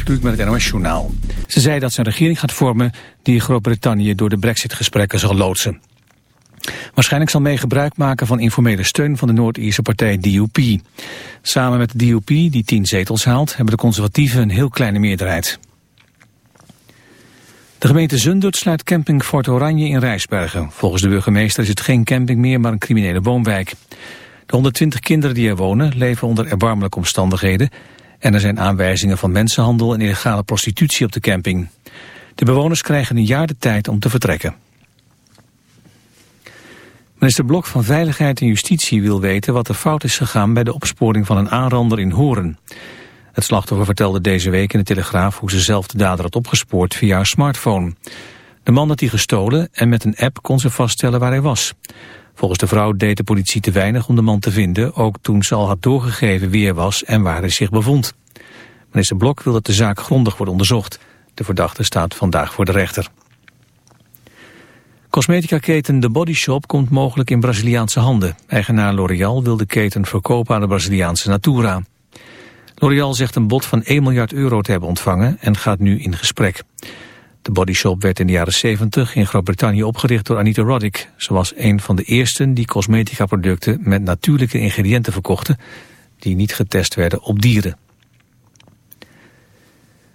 Kluk met het NOS Journaal. Ze zei dat ze een regering gaat vormen die Groot-Brittannië door de brexit-gesprekken zal loodsen. Waarschijnlijk zal mee gebruik maken van informele steun van de Noord-Ierse partij DUP. Samen met de DUP, die tien zetels haalt, hebben de conservatieven een heel kleine meerderheid. De gemeente Zundert sluit camping Fort Oranje in Rijsbergen. Volgens de burgemeester is het geen camping meer, maar een criminele woonwijk. De 120 kinderen die er wonen leven onder erbarmelijke omstandigheden... en er zijn aanwijzingen van mensenhandel en illegale prostitutie op de camping. De bewoners krijgen een jaar de tijd om te vertrekken. Minister Blok van Veiligheid en Justitie wil weten wat er fout is gegaan bij de opsporing van een aanrander in Horen. Het slachtoffer vertelde deze week in de Telegraaf hoe ze zelf de dader had opgespoord via haar smartphone. De man had die gestolen en met een app kon ze vaststellen waar hij was. Volgens de vrouw deed de politie te weinig om de man te vinden, ook toen ze al had doorgegeven wie hij was en waar hij zich bevond. Minister Blok wil dat de zaak grondig wordt onderzocht. De verdachte staat vandaag voor de rechter. Cosmetica-keten The Body Shop komt mogelijk in Braziliaanse handen. Eigenaar L'Oréal wil de keten verkopen aan de Braziliaanse Natura. L'Oréal zegt een bod van 1 miljard euro te hebben ontvangen en gaat nu in gesprek. De bodyshop werd in de jaren 70 in Groot-Brittannië opgericht door Anita Roddick. Ze was een van de eersten die cosmetica producten met natuurlijke ingrediënten verkochten... die niet getest werden op dieren.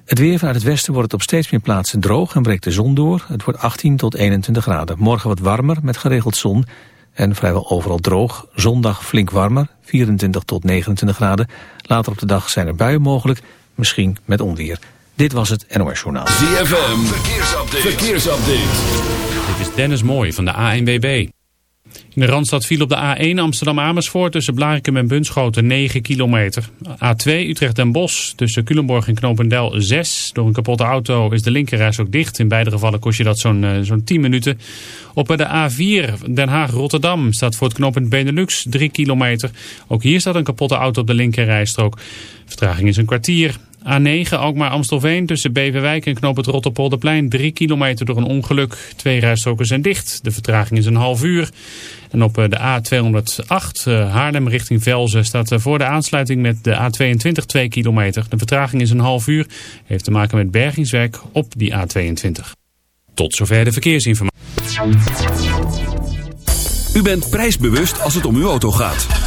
Het weer vanuit het westen wordt het op steeds meer plaatsen droog en breekt de zon door. Het wordt 18 tot 21 graden. Morgen wat warmer met geregeld zon en vrijwel overal droog. Zondag flink warmer, 24 tot 29 graden. Later op de dag zijn er buien mogelijk, misschien met onweer. Dit was het NOS Journaal. ZFM, verkeersupdate. verkeersupdate. Dit is Dennis Mooij van de ANWB. In de Randstad viel op de A1 Amsterdam-Amersfoort tussen Blarikum en Bunschoten 9 kilometer. A2 Utrecht-Den Bosch tussen Culemborg en Knopendel 6. Door een kapotte auto is de linkerreis ook dicht. In beide gevallen kost je dat zo'n uh, zo'n 10 minuten. Op de A4 Den Haag-Rotterdam staat voor het knooppunt Benelux 3 kilometer. Ook hier staat een kapotte auto op de linkerrijstrook. Vertraging is een kwartier. A9 Alkmaar-Amstelveen tussen Beverwijk en Knoop het Rotterpolderplein 3 kilometer door een ongeluk. Twee rijstroken zijn dicht. De vertraging is een half uur. En op eh, de A208 eh, Haarlem richting Velzen staat eh, voor de aansluiting met de A22 2 kilometer. De vertraging is een half uur. Heeft te maken met bergingswerk op die A22. Tot zover de verkeersinformatie. U bent prijsbewust als het om uw auto gaat.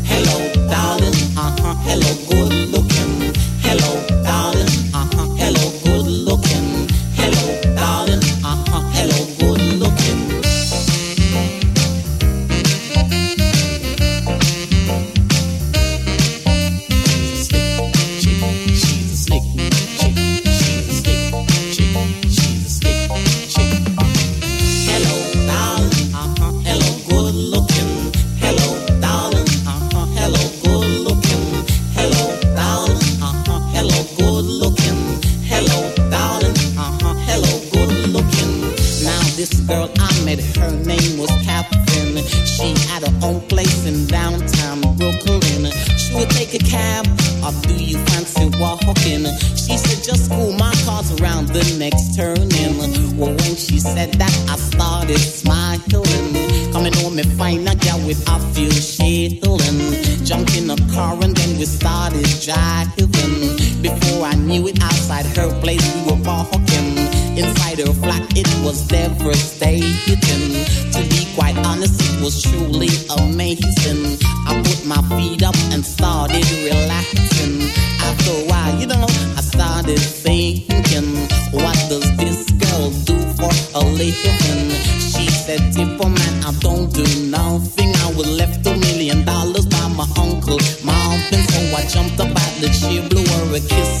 A living? She said, Tipper man, I don't do nothing. I was left a million dollars by my uncle Marvin. So I jumped up at the chair, blew her a kiss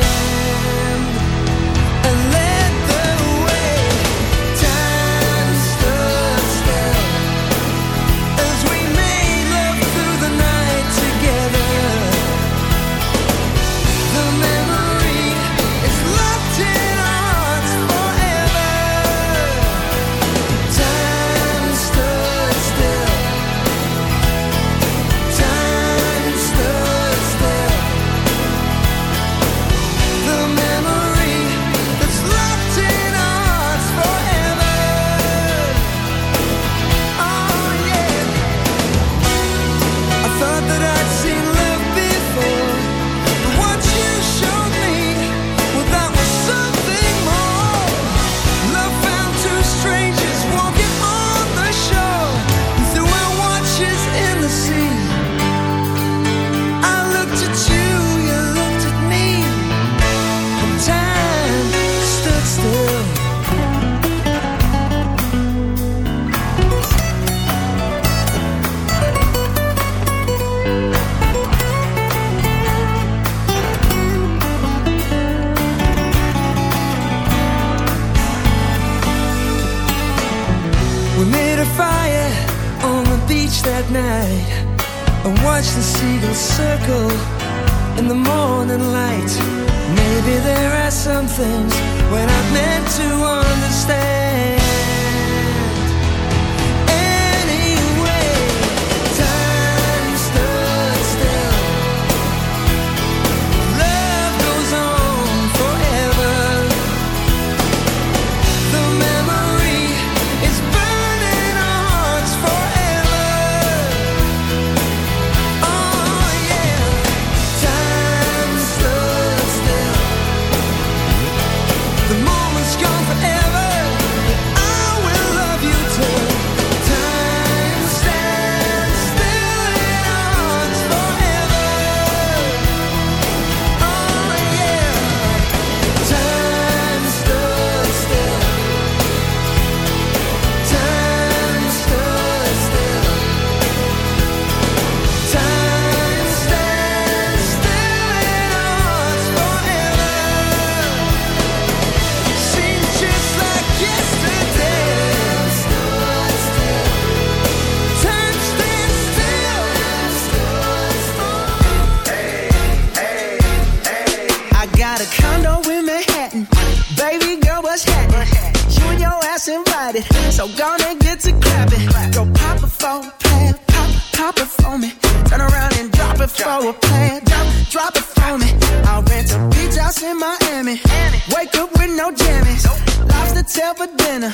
Annie. Wake up with no jammies. Lives to tell for dinner.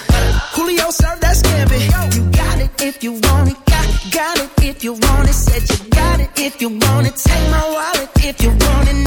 Julio served that scampi. You got it if you want it. Got, got it if you want it. Said you got it if you want it. Take my wallet if you want it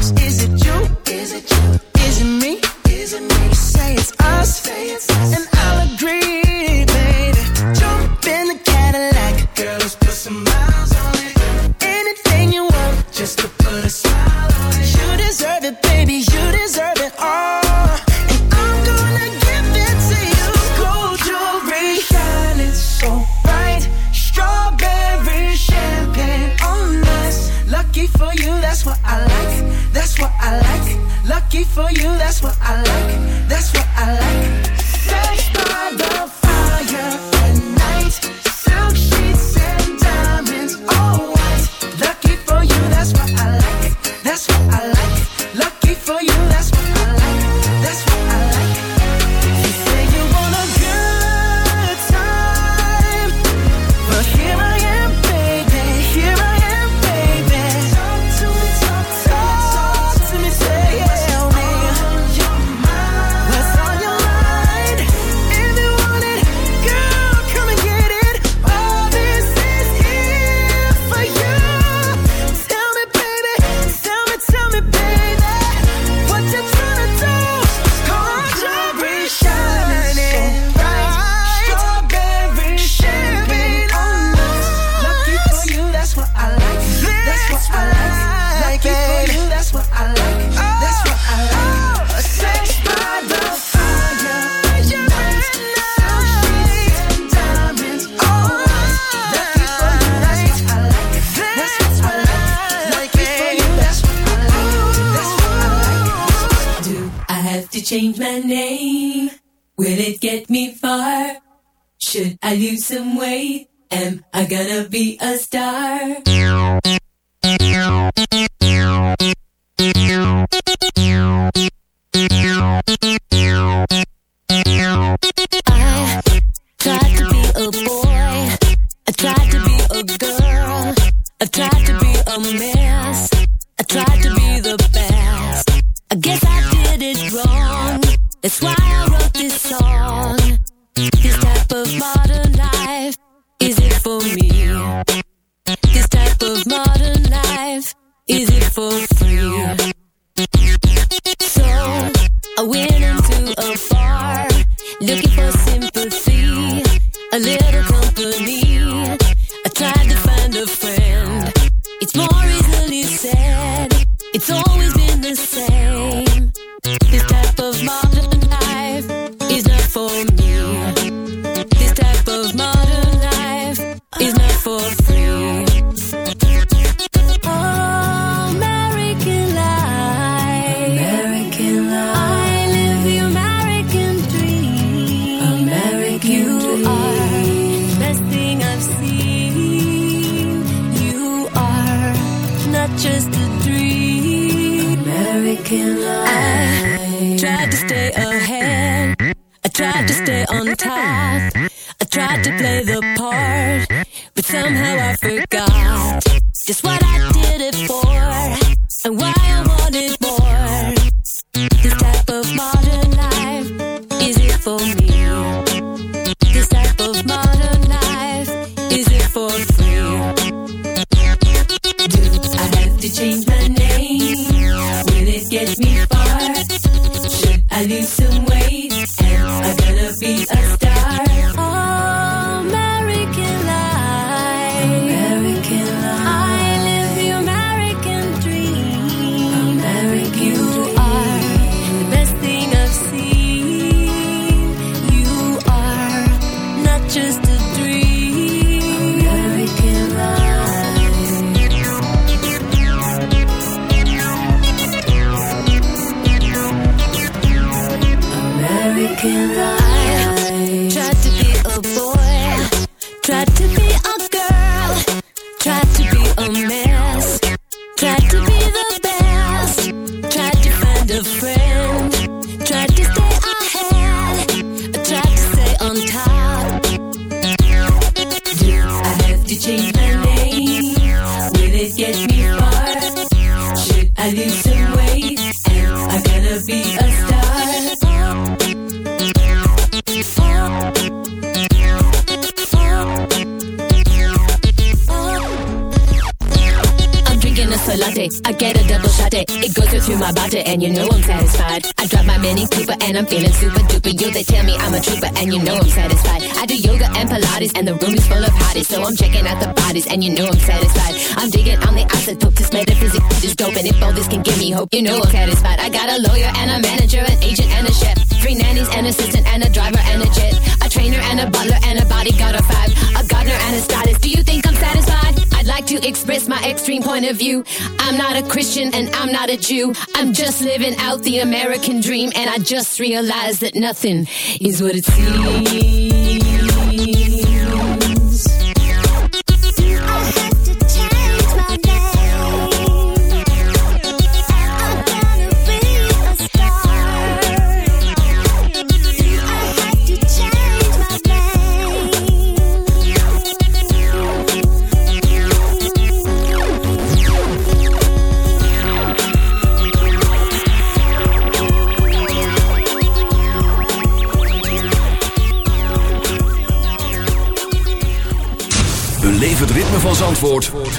View. I'm not a Christian and I'm not a Jew. I'm just living out the American dream and I just realized that nothing is what it seems.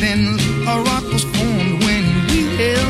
Then a rock was formed when we held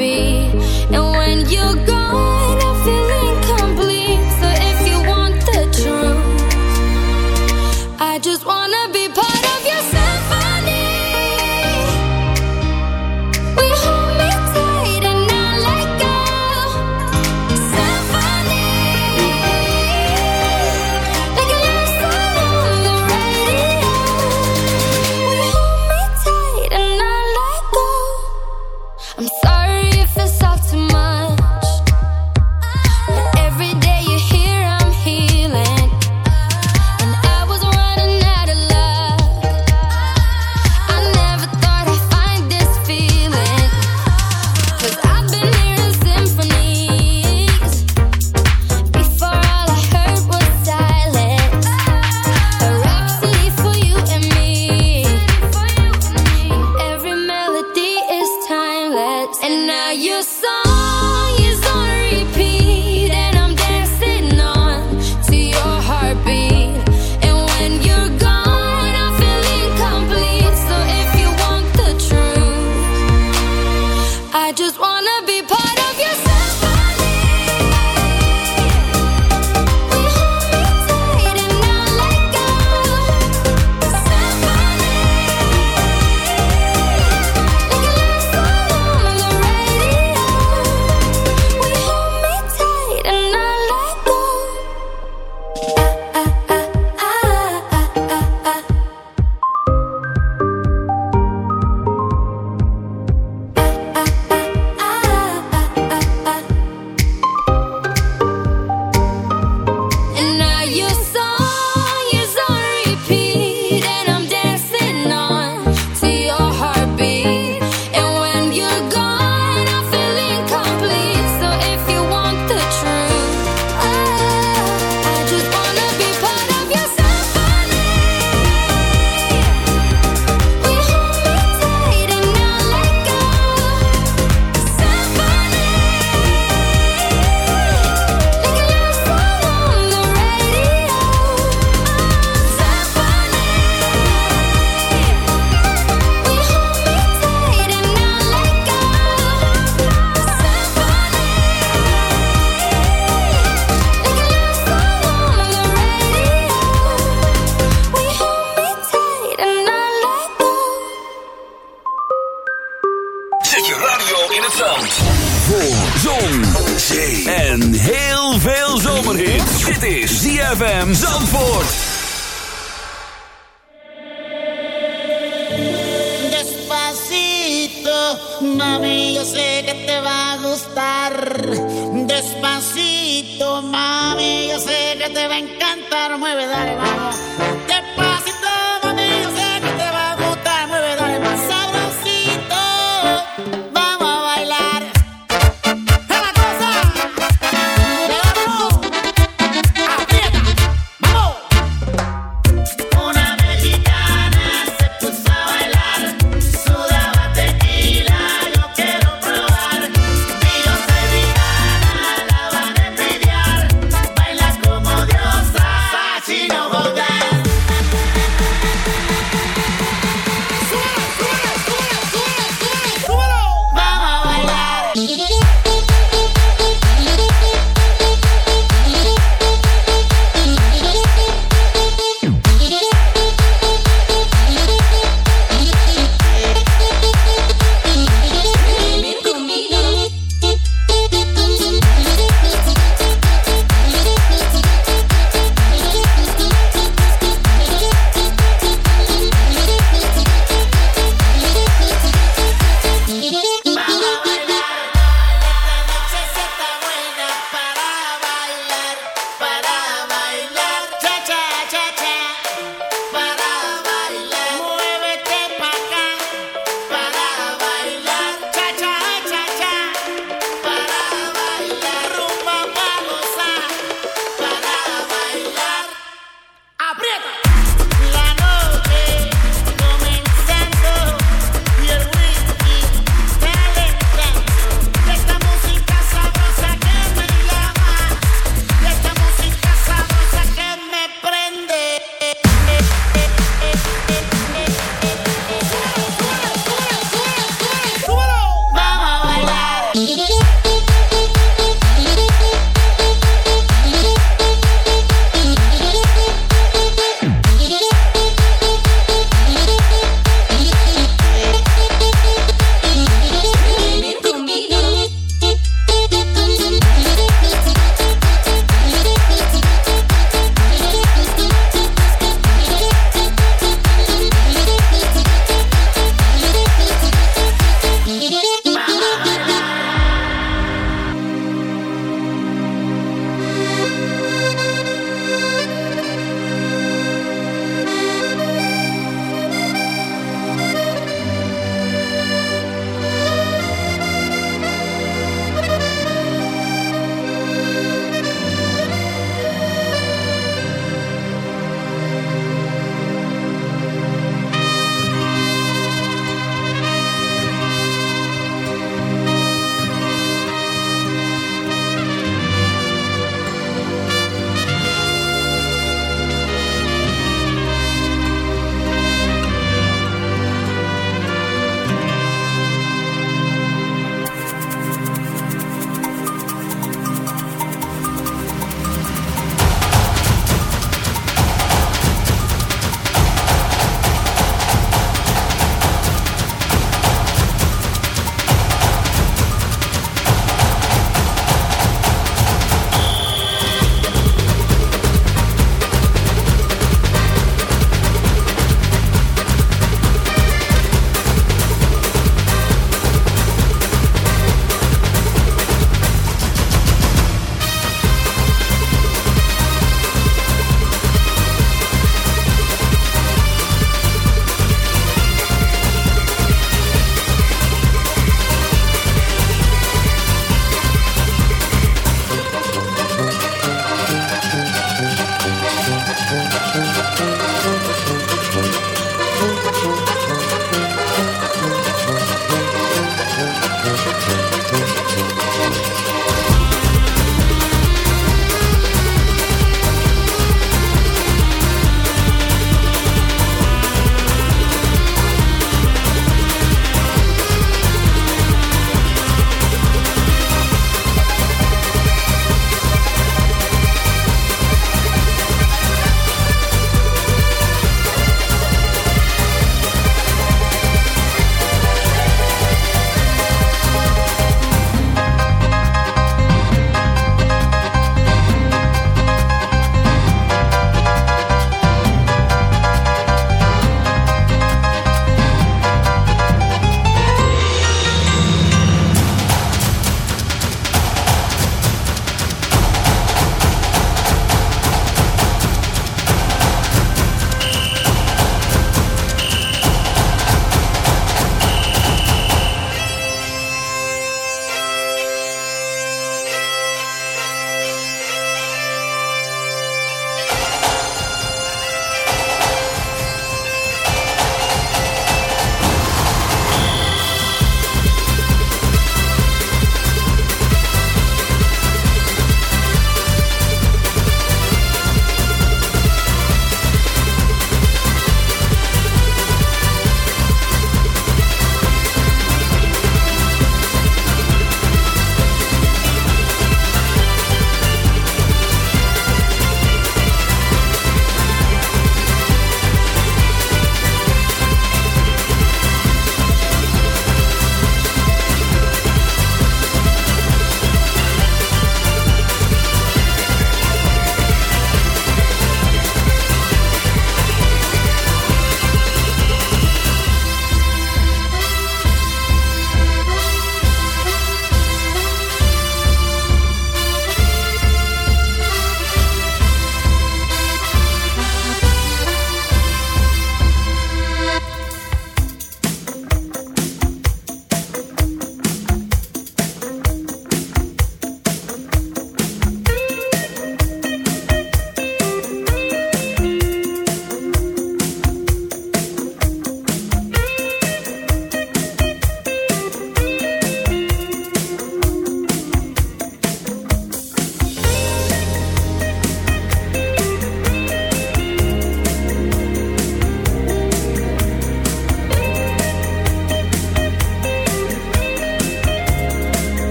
be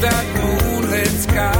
that moonlit sky